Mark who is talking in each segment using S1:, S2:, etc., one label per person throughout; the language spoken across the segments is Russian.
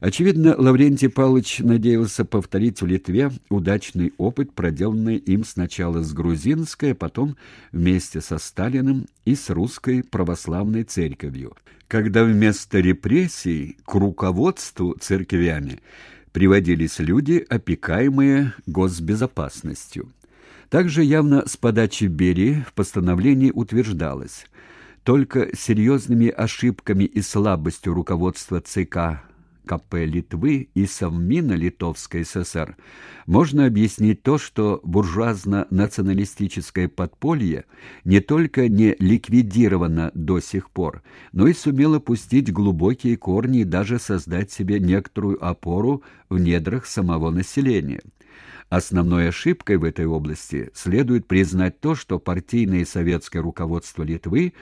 S1: Очевидно, Лаврентий Павлович надеялся повторить в Литве удачный опыт, проделанный им сначала с грузинской, а потом вместе со Сталиным и с русской православной церковью, когда вместо репрессий к руководству церквями приводились люди, опекаемые госбезопасностью. Также явно с подачи Берии в постановлении утверждалось, только серьезными ошибками и слабостью руководства ЦК КП Литвы и Совмина Литовской ССР можно объяснить то, что буржуазно-националистическое подполье не только не ликвидировано до сих пор, но и сумело пустить глубокие корни и даже создать себе некоторую опору в недрах самого населения. Основной ошибкой в этой области следует признать то, что партийное и советское руководство Литвы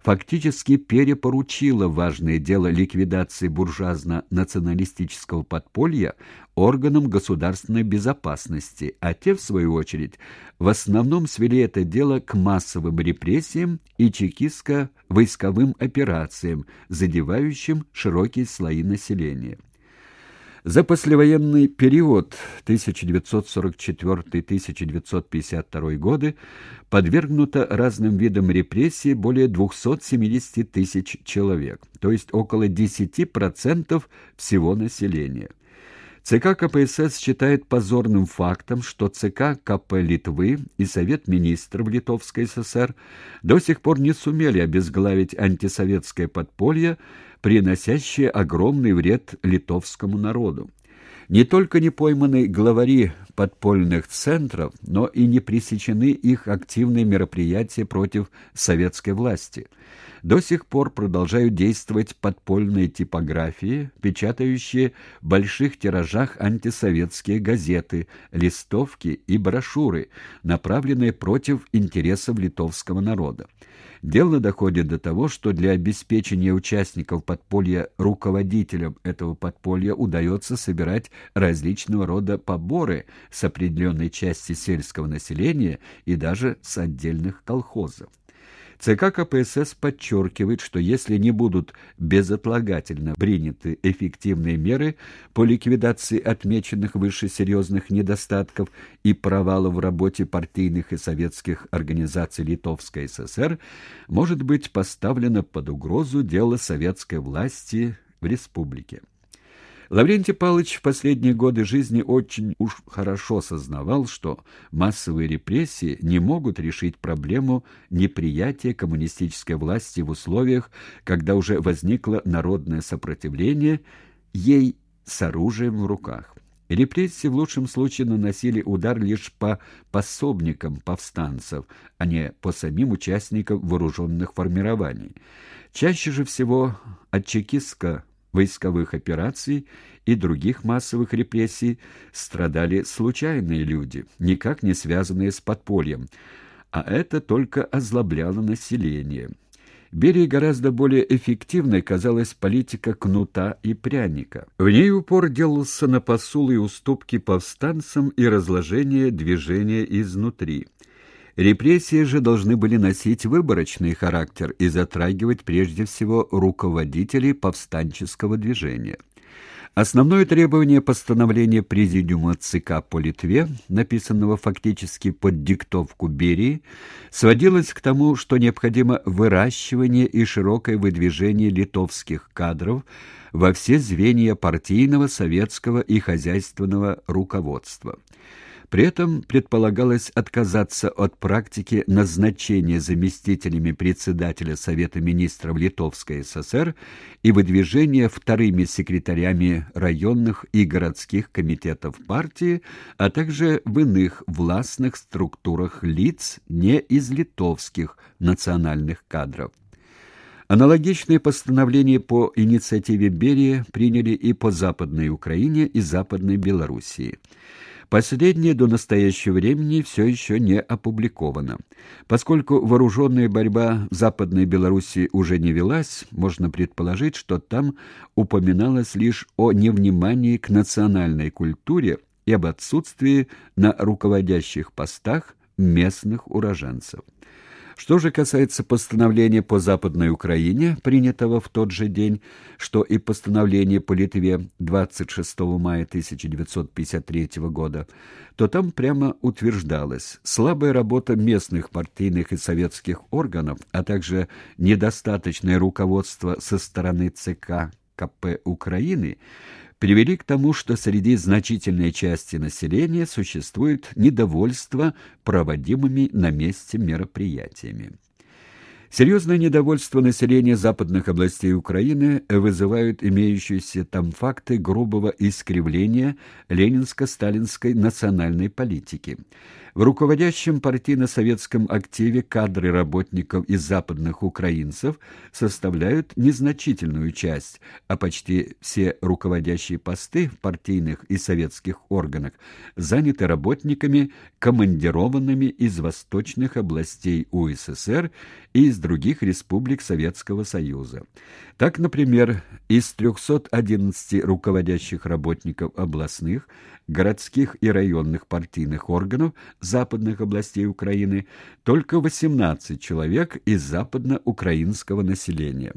S1: фактически перепоручило важное дело ликвидации буржуазно-националистического подполья органам государственной безопасности, а те, в свою очередь, в основном свели это дело к массовым репрессиям и чекистско-войсковым операциям, задевающим широкие слои населения. За послевоенный период 1944-1952 годы подвергнуто разным видам репрессий более 270 тысяч человек, то есть около 10% всего населения. ЦК КПСС считает позорным фактом, что ЦК КП Литвы и Совет министров Литовской ССР до сих пор не сумели обезглавить антисоветское подполье, приносящее огромный вред литовскому народу. Не только не пойманы главари подпольных центров, но и не пресечены их активные мероприятия против советской власти. До сих пор продолжают действовать подпольные типографии, печатающие в больших тиражах антисоветские газеты, листовки и брошюры, направленные против интересов литовского народа. Дело доходит до того, что для обеспечения участников подполья руководителям этого подполья удается собирать различного рода поборы с определенной части сельского населения и даже с отдельных колхозов. ЦК КПСС подчеркивает, что если не будут безотлагательно приняты эффективные меры по ликвидации отмеченных выше серьезных недостатков и провалов в работе партийных и советских организаций Литовской ССР, может быть поставлено под угрозу дело советской власти в республике. Лаврентий Павлович в последние годы жизни очень уж хорошо сознавал, что массовые репрессии не могут решить проблему неприятия коммунистической власти в условиях, когда уже возникло народное сопротивление ей с оружием в руках. Репрессии в лучшем случае наносили удар лишь по пособникам повстанцев, а не по самим участникам вооруженных формирований. Чаще же всего от чекистско войсковых операций и других массовых репрессий страдали случайные люди, никак не связанные с подпольем, а это только озлобляло население. Берии гораздо более эффективной казалась политика кнута и пряника. В ней упор делался на посулы и уступки повстанцам и разложение движения изнутри. Репрессии же должны были носить выборочный характер и затрагивать прежде всего руководителей повстанческого движения. Основное требование постановления Президиума ЦК по Литве, написанного фактически под диктовку Берии, сводилось к тому, что необходимо выращивание и широкое выдвижение литовских кадров во все звенья партийного, советского и хозяйственного руководства. При этом предполагалось отказаться от практики назначения заместителями председателя Совета министров Литовской ССР и выдвижения вторыми секретарями районных и городских комитетов партии, а также в иных властных структурах лиц не из литовских национальных кадров. Аналогичные постановления по инициативе Берии приняли и по Западной Украине и Западной Белоруссии. Последнее до настоящего времени все еще не опубликовано. Поскольку вооруженная борьба в Западной Белоруссии уже не велась, можно предположить, что там упоминалось лишь о невнимании к национальной культуре и об отсутствии на руководящих постах местных уроженцев. Что же касается постановления по Западной Украине, принятого в тот же день, что и постановление по Литве 26 мая 1953 года, то там прямо утверждалось, слабая работа местных партийных и советских органов, а также недостаточное руководство со стороны ЦК КП Украины привели к тому, что среди значительной части населения существует недовольство проводимыми на месте мероприятиями. Серьезное недовольство населения западных областей Украины вызывают имеющиеся там факты грубого искривления ленинско-сталинской национальной политики. В руководящем партийно-советском активе кадры работников из западных украинцев составляют незначительную часть, а почти все руководящие посты в партийных и советских органах заняты работниками, командированными из восточных областей УССР и из других республик Советского Союза. Так, например, из 311 руководящих работников областных, городских и районных партийных органов западных областей Украины только 18 человек из западноукраинского населения.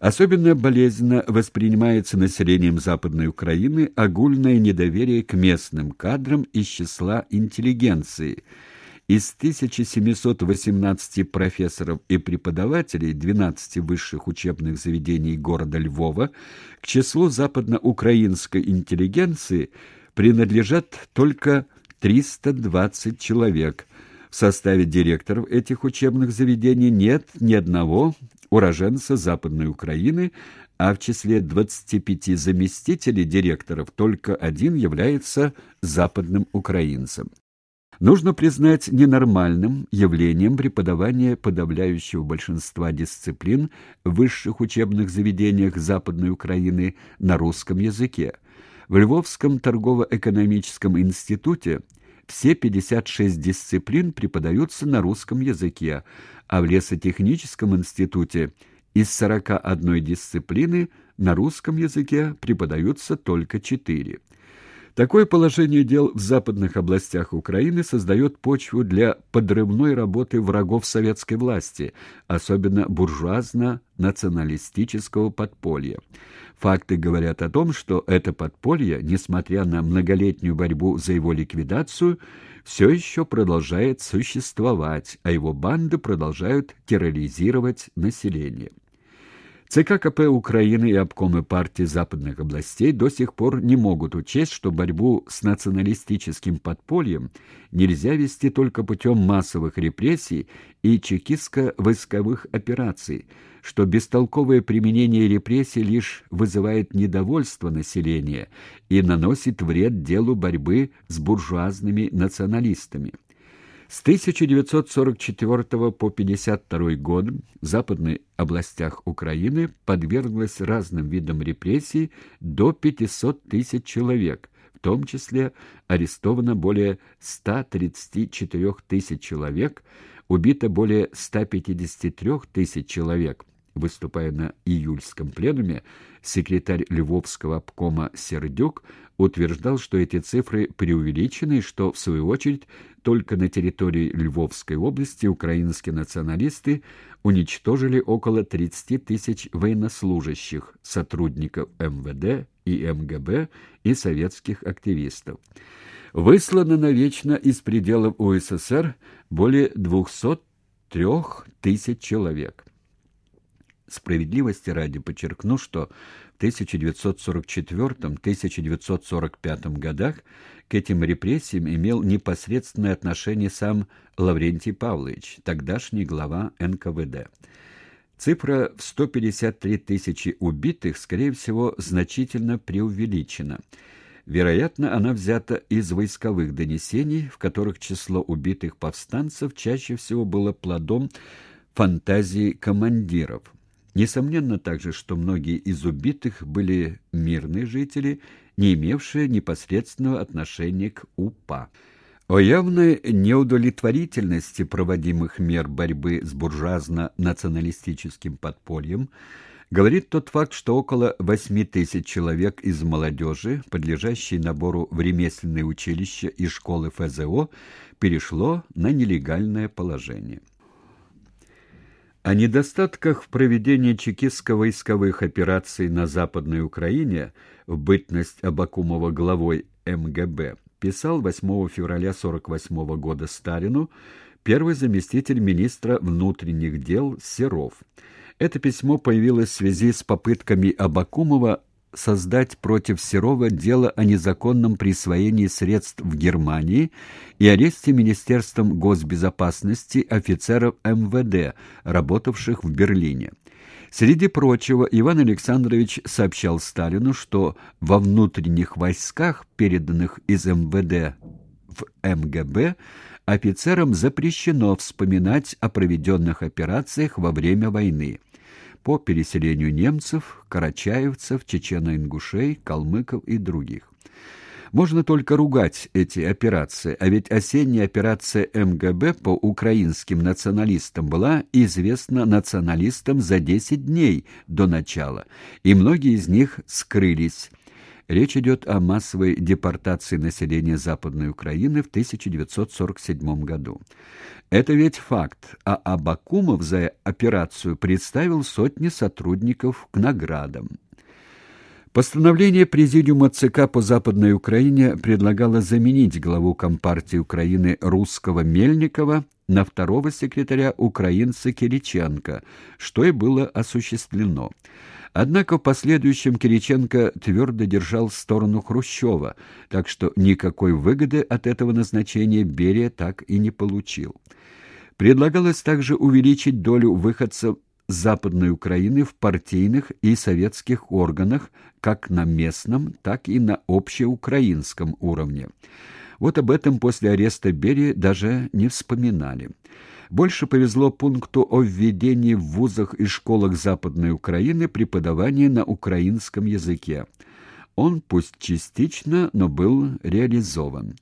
S1: Особенно болезненно воспринимается населением Западной Украины огульное недоверие к местным кадрам из числа интеллигенции – из 1718 профессоров и преподавателей 12 высших учебных заведений города Львова к числу западноукраинской интеллигенции принадлежат только 320 человек. В составе директоров этих учебных заведений нет ни одного уроженца Западной Украины, а в числе 25 заместителей директоров только один является западным украинцем. Нужно признать ненормальным явлением преподавания подавляющего большинства дисциплин в высших учебных заведениях Западной Украины на русском языке. В Львовском торгово-экономическом институте все 56 дисциплин преподаются на русском языке, а в лесотехническом институте из 41 дисциплины на русском языке преподаются только 4. Такое положение дел в западных областях Украины создает почву для подрывной работы врагов советской власти, особенно буржуазно-националистического подполья. Факты говорят о том, что это подполье, несмотря на многолетнюю борьбу за его ликвидацию, все еще продолжает существовать, а его банды продолжают терроризировать население. ЦК КП Украины и обкомы партии западных областей до сих пор не могут учесть, что борьбу с националистическим подпольем нельзя вести только путем массовых репрессий и чекистско-войсковых операций, что бестолковое применение репрессий лишь вызывает недовольство населения и наносит вред делу борьбы с буржуазными националистами. С 1944 по 1952 год в западных областях Украины подверглось разным видам репрессий до 500 тысяч человек, в том числе арестовано более 134 тысяч человек, убито более 153 тысяч человек, Выступая на июльском пленуме, секретарь Львовского обкома Сердюк утверждал, что эти цифры преувеличены и что, в свою очередь, только на территории Львовской области украинские националисты уничтожили около 30 тысяч военнослужащих, сотрудников МВД и МГБ и советских активистов. Выслано навечно из пределов УССР более 203 тысяч человек. Справедливости ради подчеркну, что в 1944-1945 годах к этим репрессиям имел непосредственное отношение сам Лаврентий Павлович, тогдашний глава НКВД. Цифра в 153 тысячи убитых, скорее всего, значительно преувеличена. Вероятно, она взята из войсковых донесений, в которых число убитых повстанцев чаще всего было плодом фантазии командиров – Несомненно также, что многие из убитых были мирные жители, не имевшие непосредственного отношения к УПА. О явной неудовлетворительности проводимых мер борьбы с буржуазно-националистическим подпольем говорит тот факт, что около 8 тысяч человек из молодежи, подлежащей набору в ремесленные училища и школы ФЗО, перешло на нелегальное положение. О недостатках в проведении чекистско-войсковых операций на Западной Украине в бытность Абакумова главой МГБ писал 8 февраля 1948 года Сталину первый заместитель министра внутренних дел Серов. Это письмо появилось в связи с попытками Абакумова создать против Серова дело о незаконном присвоении средств в Германии и аресте Министерством госбезопасности офицеров МВД, работавших в Берлине. Среди прочего, Иван Александрович сообщал Сталину, что во внутренних войсках, переданных из МВД в МГБ, офицерам запрещено вспоминать о проведенных операциях во время войны по переселению немцев, карачаевцев, чечено-ингушей, калмыков и других. Можно только ругать эти операции, а ведь осенняя операция МГБ по украинским националистам была известна националистам за 10 дней до начала, и многие из них скрылись. Речь идет о массовой депортации населения Западной Украины в 1947 году. Это ведь факт, а Абакумов за операцию представил сотни сотрудников к наградам. Постановление Президиума ЦК по Западной Украине предлагало заменить главу Компартии Украины русского Мельникова на второго секретаря украинца Кириченко, что и было осуществлено. Однако в последующем Кириченко твердо держал сторону Хрущева, так что никакой выгоды от этого назначения Берия так и не получил. Предлагалось также увеличить долю выходцев Западной Украины в партийных и советских органах как на местном, так и на общеукраинском уровне. Вот об этом после ареста Берии даже не вспоминали. Больше повезло пункту о введении в вузах и школах Западной Украины преподавания на украинском языке. Он, пусть частично, но был реализован.